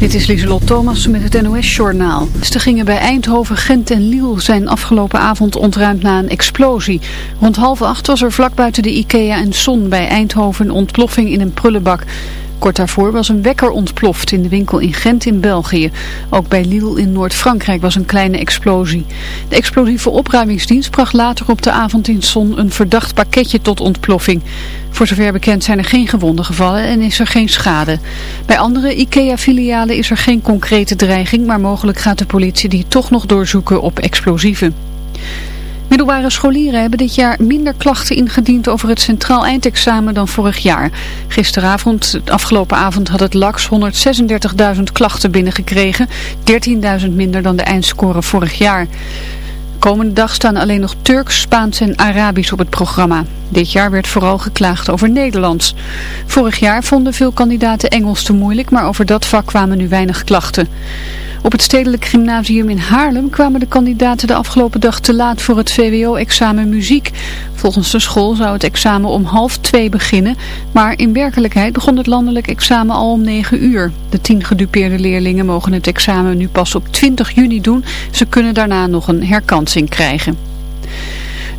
Dit is Lieselot Thomas met het NOS-journaal. De gingen bij Eindhoven, Gent en Liel zijn afgelopen avond ontruimd na een explosie. Rond half acht was er vlak buiten de IKEA en Son bij Eindhoven een ontploffing in een prullenbak. Kort daarvoor was een wekker ontploft in de winkel in Gent in België. Ook bij Lille in Noord-Frankrijk was een kleine explosie. De explosieve opruimingsdienst bracht later op de avond in Son een verdacht pakketje tot ontploffing. Voor zover bekend zijn er geen gewonden gevallen en is er geen schade. Bij andere IKEA-filialen is er geen concrete dreiging, maar mogelijk gaat de politie die toch nog doorzoeken op explosieven. Middelbare scholieren hebben dit jaar minder klachten ingediend over het centraal eindexamen dan vorig jaar. Gisteravond, afgelopen avond, had het LAX 136.000 klachten binnengekregen, 13.000 minder dan de eindscore vorig jaar. Komende dag staan alleen nog Turks, Spaans en Arabisch op het programma. Dit jaar werd vooral geklaagd over Nederlands. Vorig jaar vonden veel kandidaten Engels te moeilijk, maar over dat vak kwamen nu weinig klachten. Op het Stedelijk Gymnasium in Haarlem kwamen de kandidaten de afgelopen dag te laat voor het VWO-examen muziek. Volgens de school zou het examen om half twee beginnen, maar in werkelijkheid begon het landelijk examen al om negen uur. De tien gedupeerde leerlingen mogen het examen nu pas op 20 juni doen. Ze kunnen daarna nog een herkansing krijgen.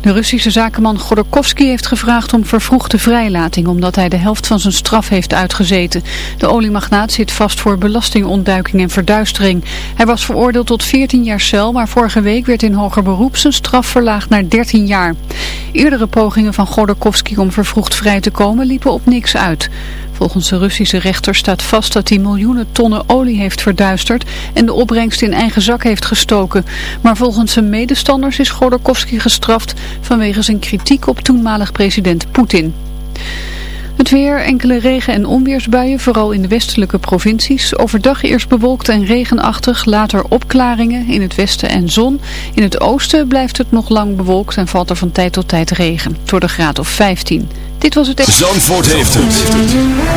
De Russische zakenman Godorkovsky heeft gevraagd om vervroegde vrijlating omdat hij de helft van zijn straf heeft uitgezeten. De oliemagnaat zit vast voor belastingontduiking en verduistering. Hij was veroordeeld tot 14 jaar cel, maar vorige week werd in hoger beroep zijn straf verlaagd naar 13 jaar. Eerdere pogingen van Godorkovsky om vervroegd vrij te komen liepen op niks uit. Volgens de Russische rechter staat vast dat hij miljoenen tonnen olie heeft verduisterd en de opbrengst in eigen zak heeft gestoken. Maar volgens zijn medestanders is Godorkovsky gestraft vanwege zijn kritiek op toenmalig president Poetin. Het weer, enkele regen- en onweersbuien, vooral in de westelijke provincies. Overdag eerst bewolkt en regenachtig, later opklaringen in het westen en zon. In het oosten blijft het nog lang bewolkt en valt er van tijd tot tijd regen. Tot de graad of 15. Dit was het... Zandvoort heeft het.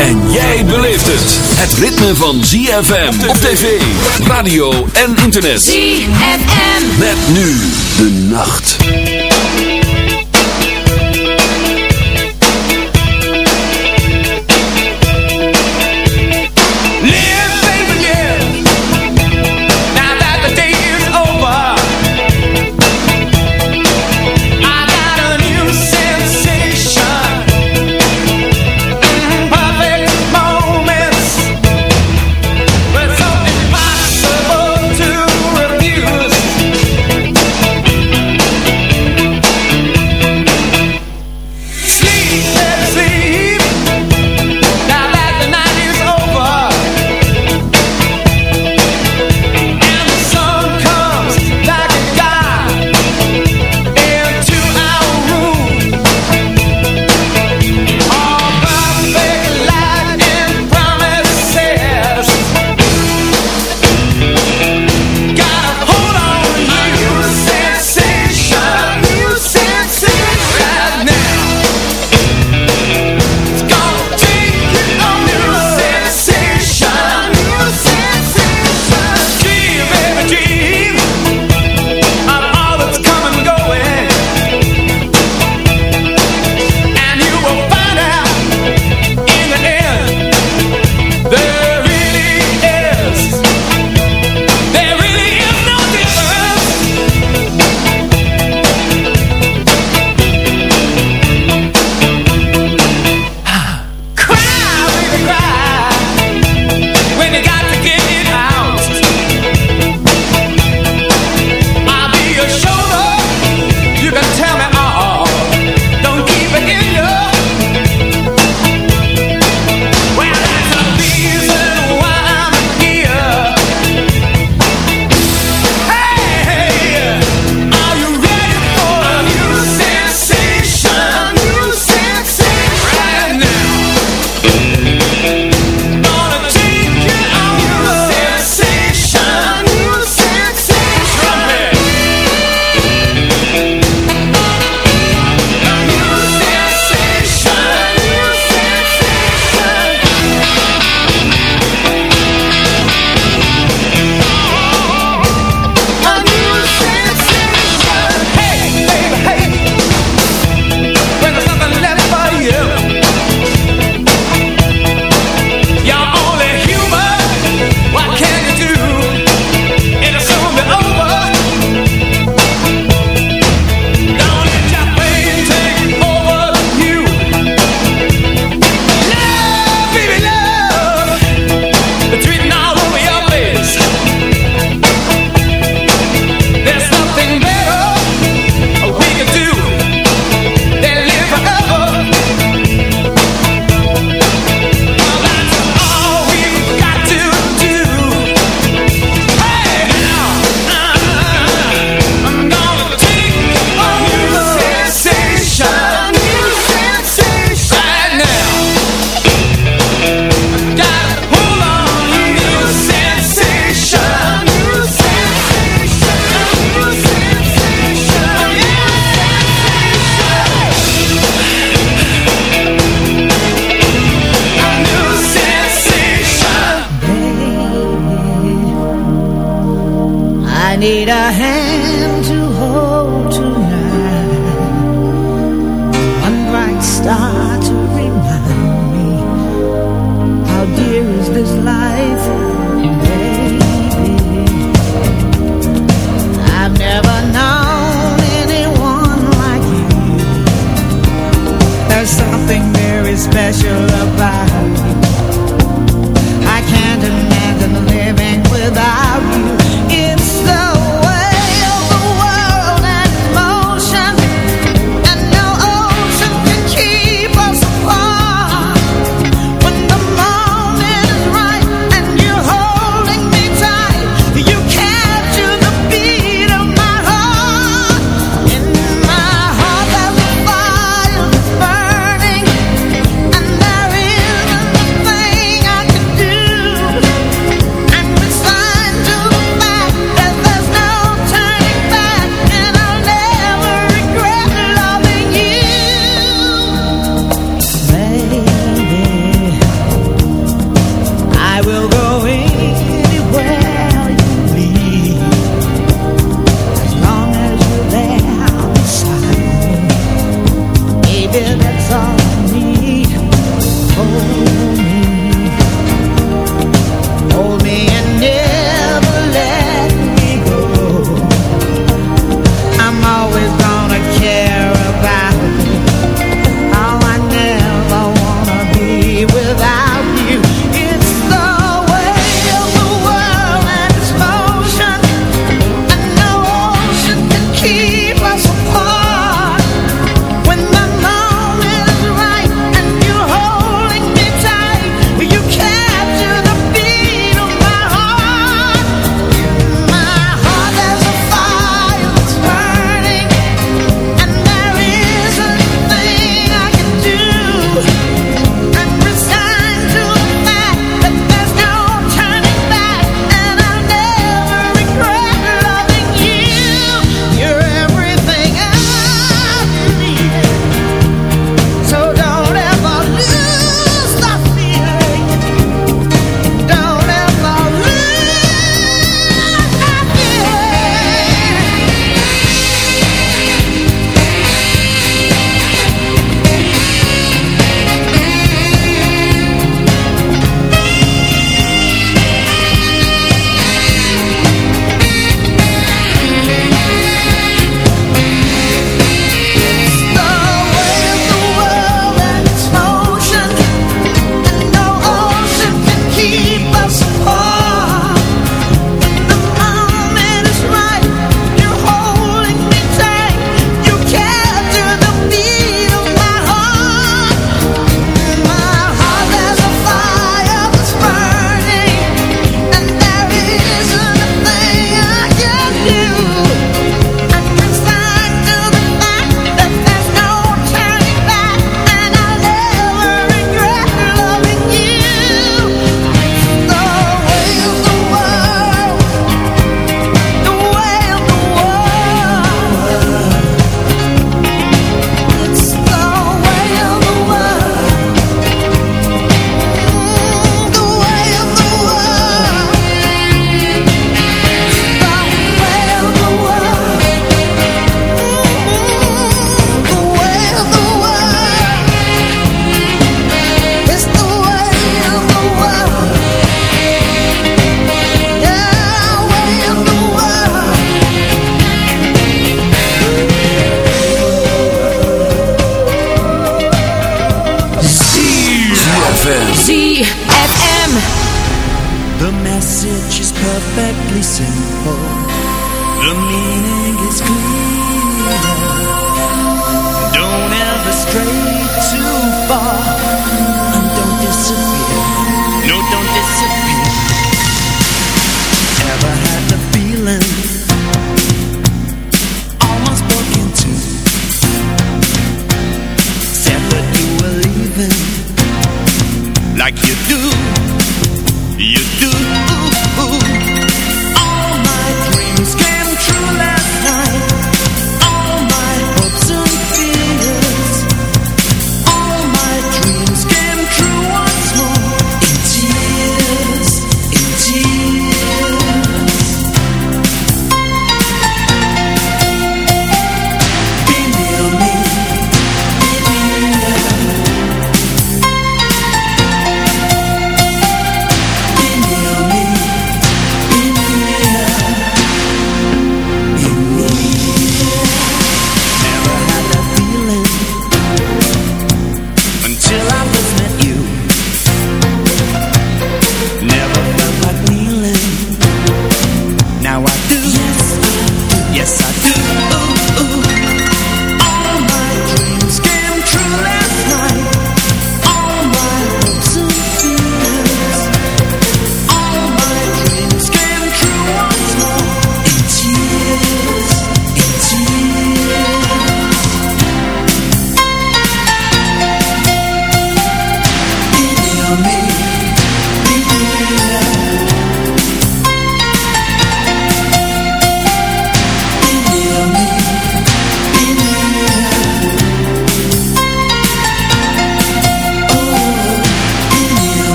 En jij beleeft het. Het ritme van ZFM op tv, radio en internet. ZFM. Met nu de nacht.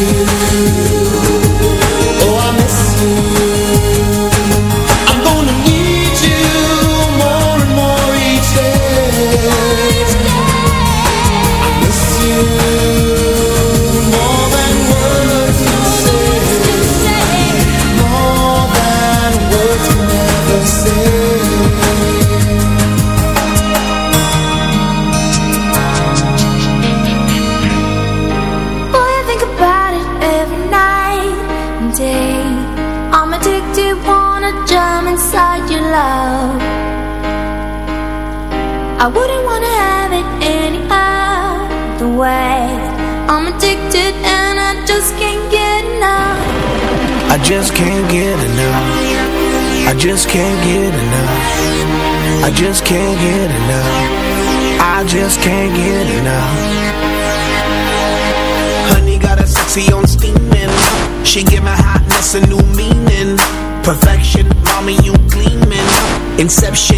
I Inception,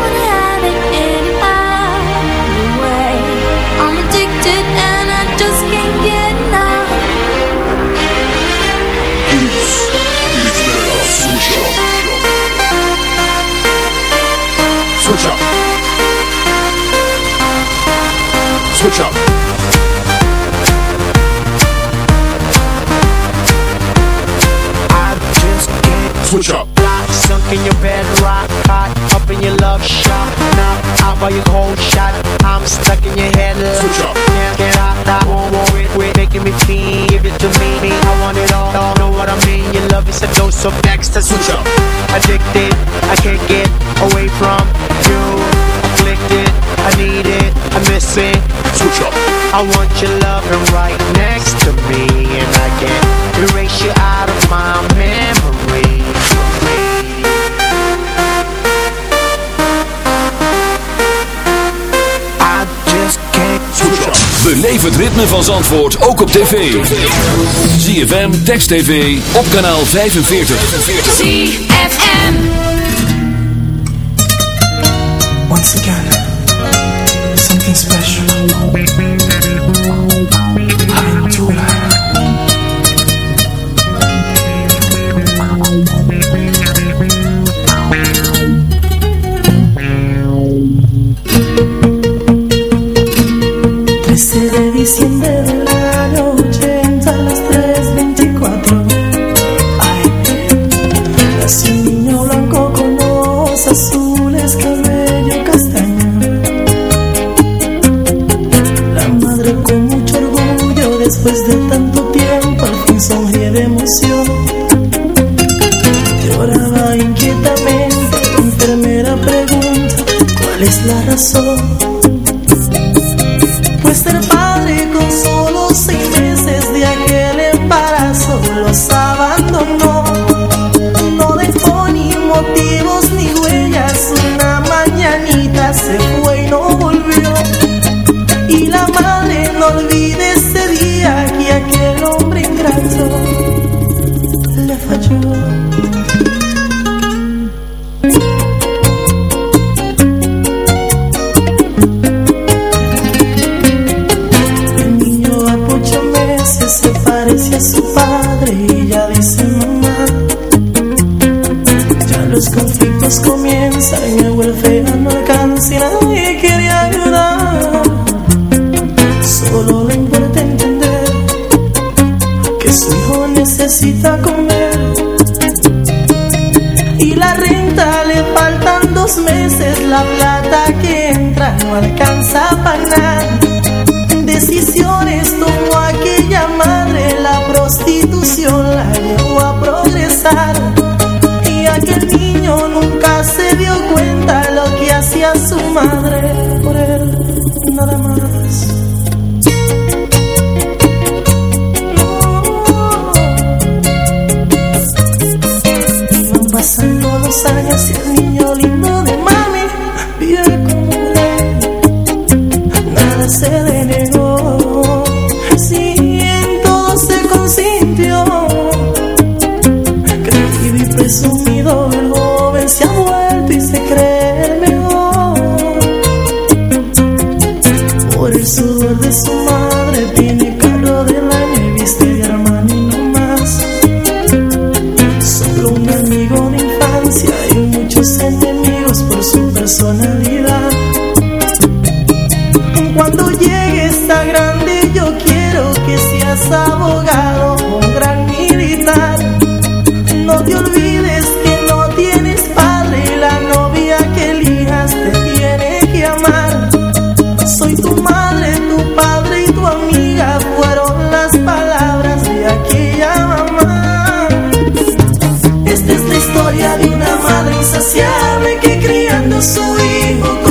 up. I just can't Switch up. Block, sunk in your bed, rock hot, up in your love shot. Now out by your cold shot, I'm stuck in your head. Switch up. Can't get out, I won't worry, quit making me feel. Give it to me, me. I want it all, all. Know what I mean? Your love is a dose of extra. Switch up. Addicted, I can't get away from it, I miss it. Switch up. I want your loving right next to me, and I can't erase you out of my memory. I just can't Switch up. Beleef het ritme van Zandvoort ook op tv. ZFM, Text TV, op kanaal 45. ZFM. Once again, parece a madre insaciable que criando su hijo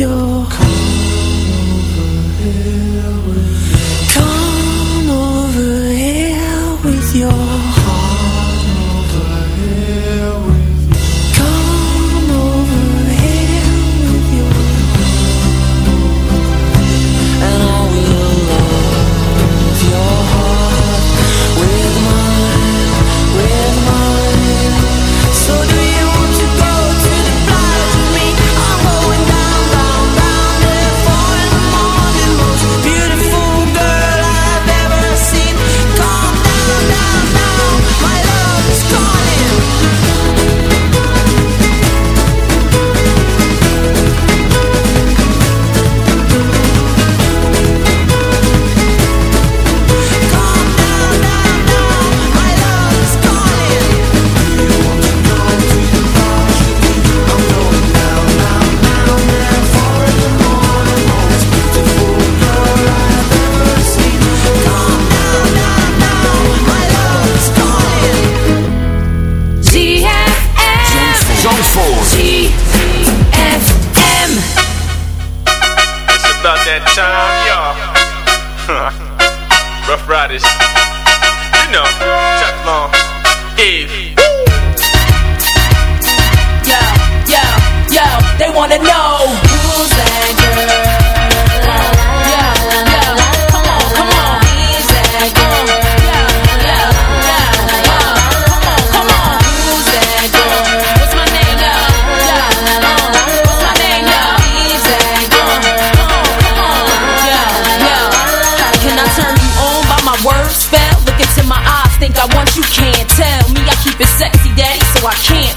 Dios.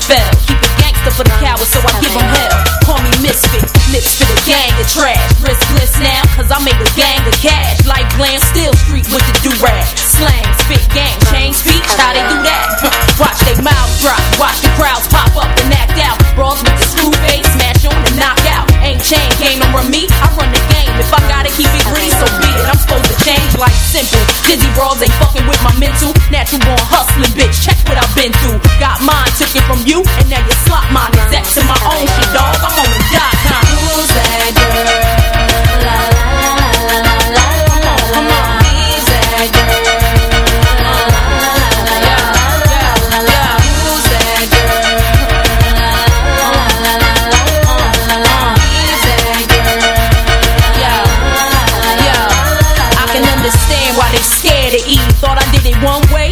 fell. Keep a gangster for the cowards, so I give them hell. Call me misfit, lips to the gang of trash. Riskless now, cause I make a gang of cash. Like glam, still street with the do-rag. Slang, spit gang, Stingy bras ain't fucking with my mental. Natural born hustling, bitch. Check what I've been through. Got mine, took it from you, and now you slot mine. back to my own shit.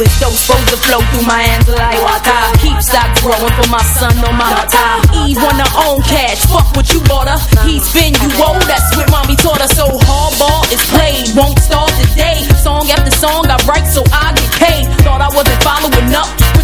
is. Those supposed to flow through my hands like water. Keep stock growing for my son on my time. Eve on her own cash, fuck what you bought her. He's been you old, that's what mommy taught her. So hardball is played, won't start today. Song after song I write so I get paid. Thought I wasn't following up with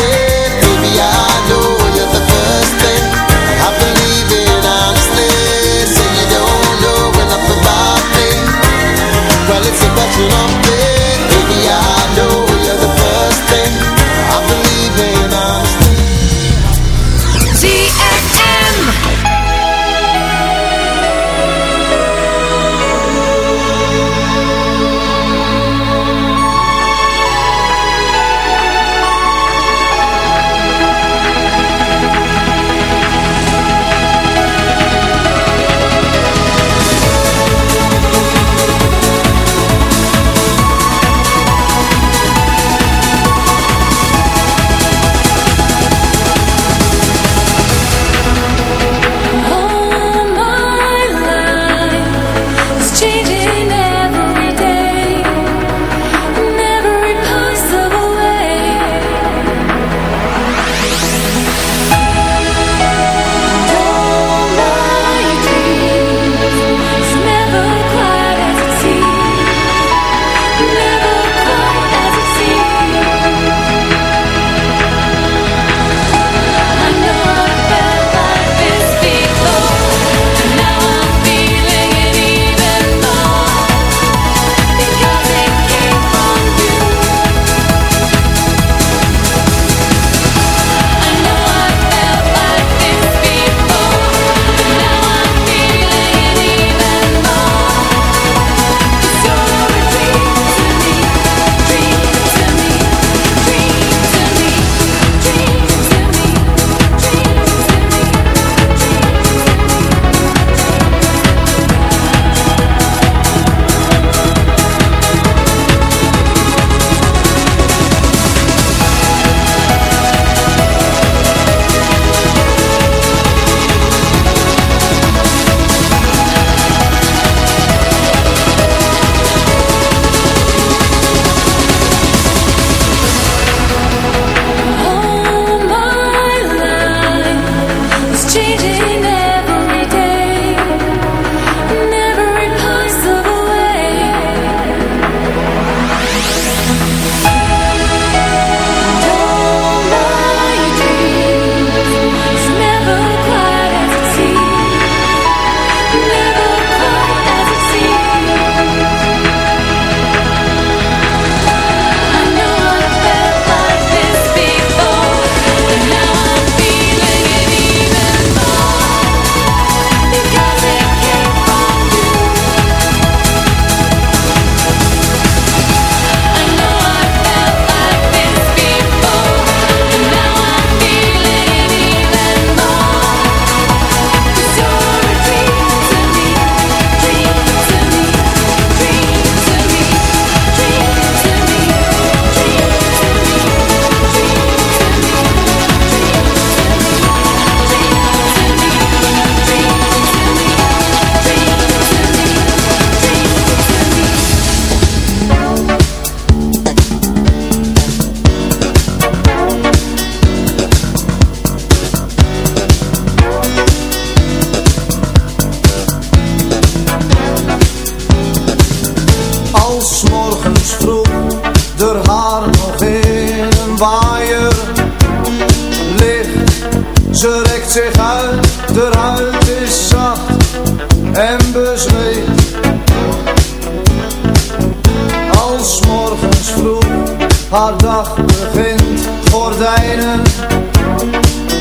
gordijnen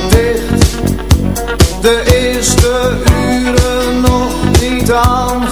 dicht, de eerste uren nog niet aan.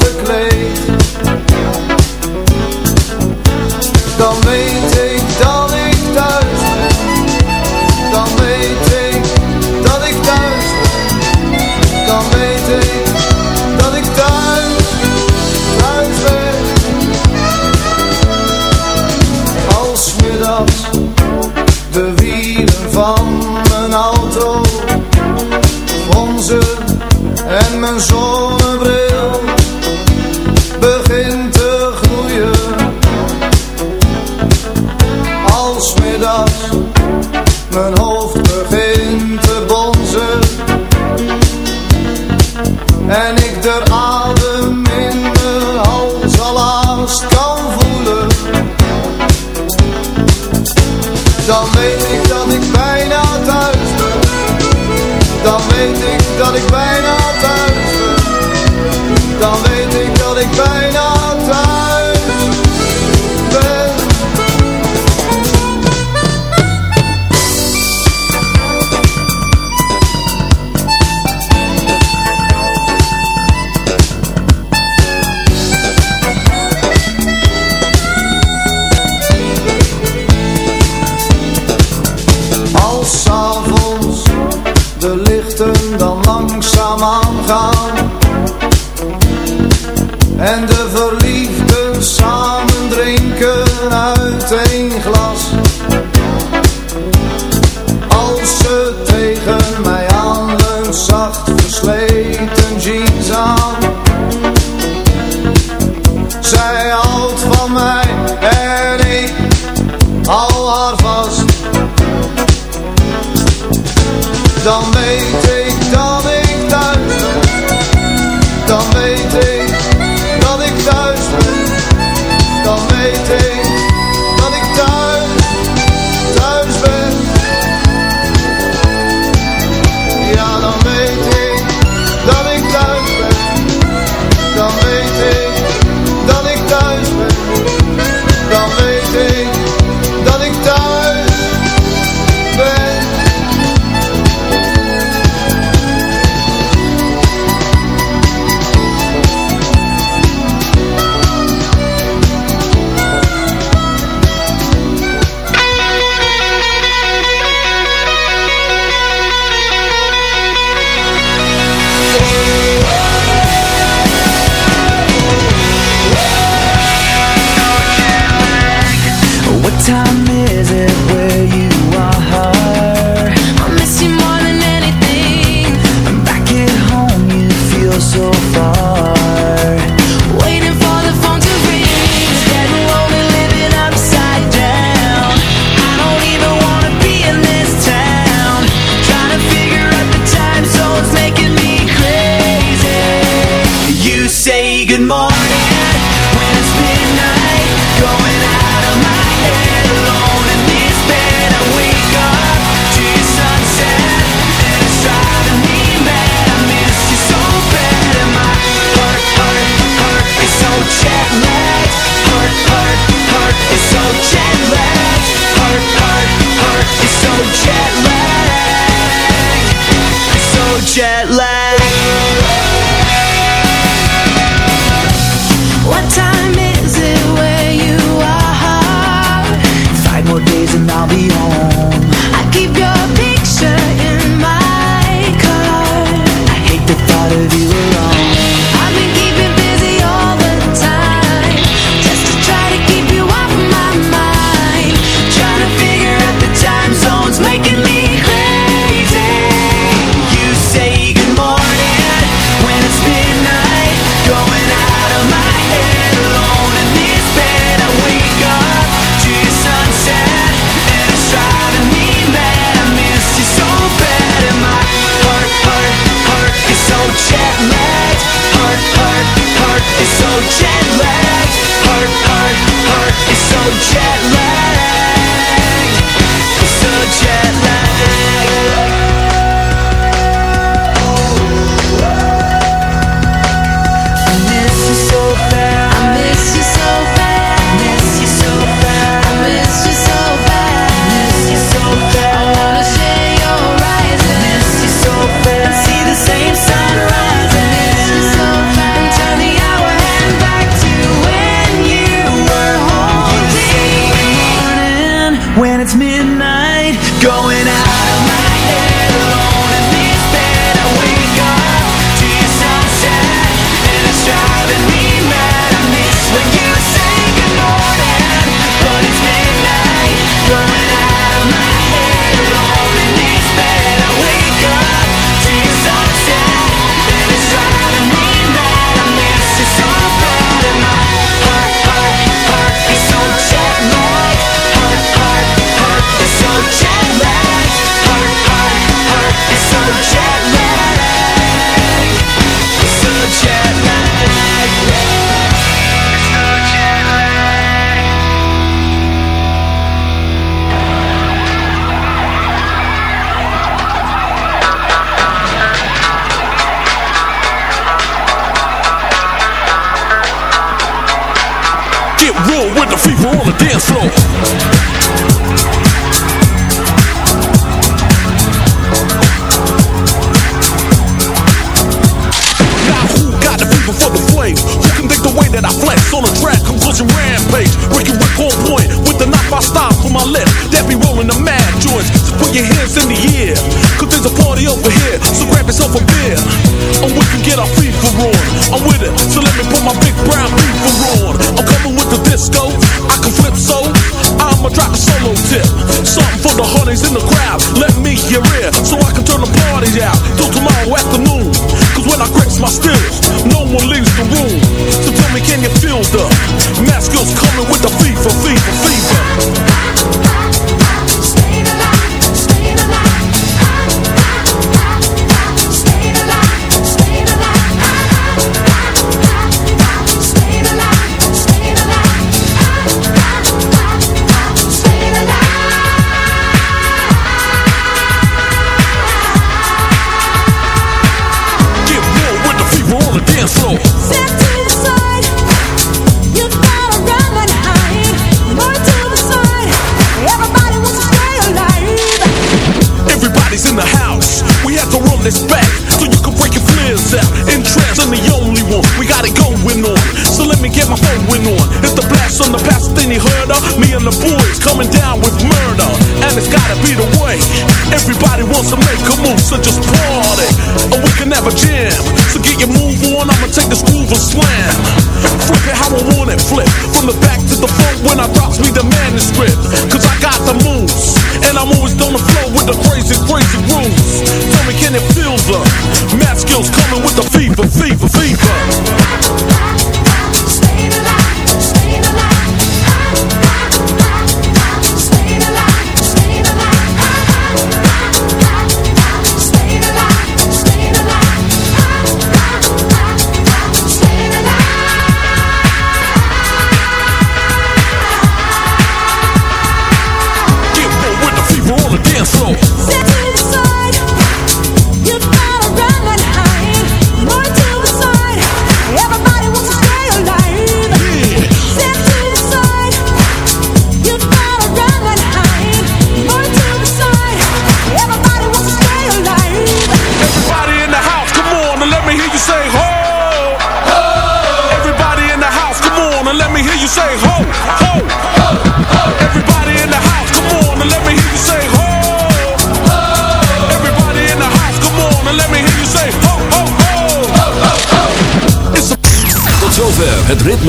Dan weet ik jet lagged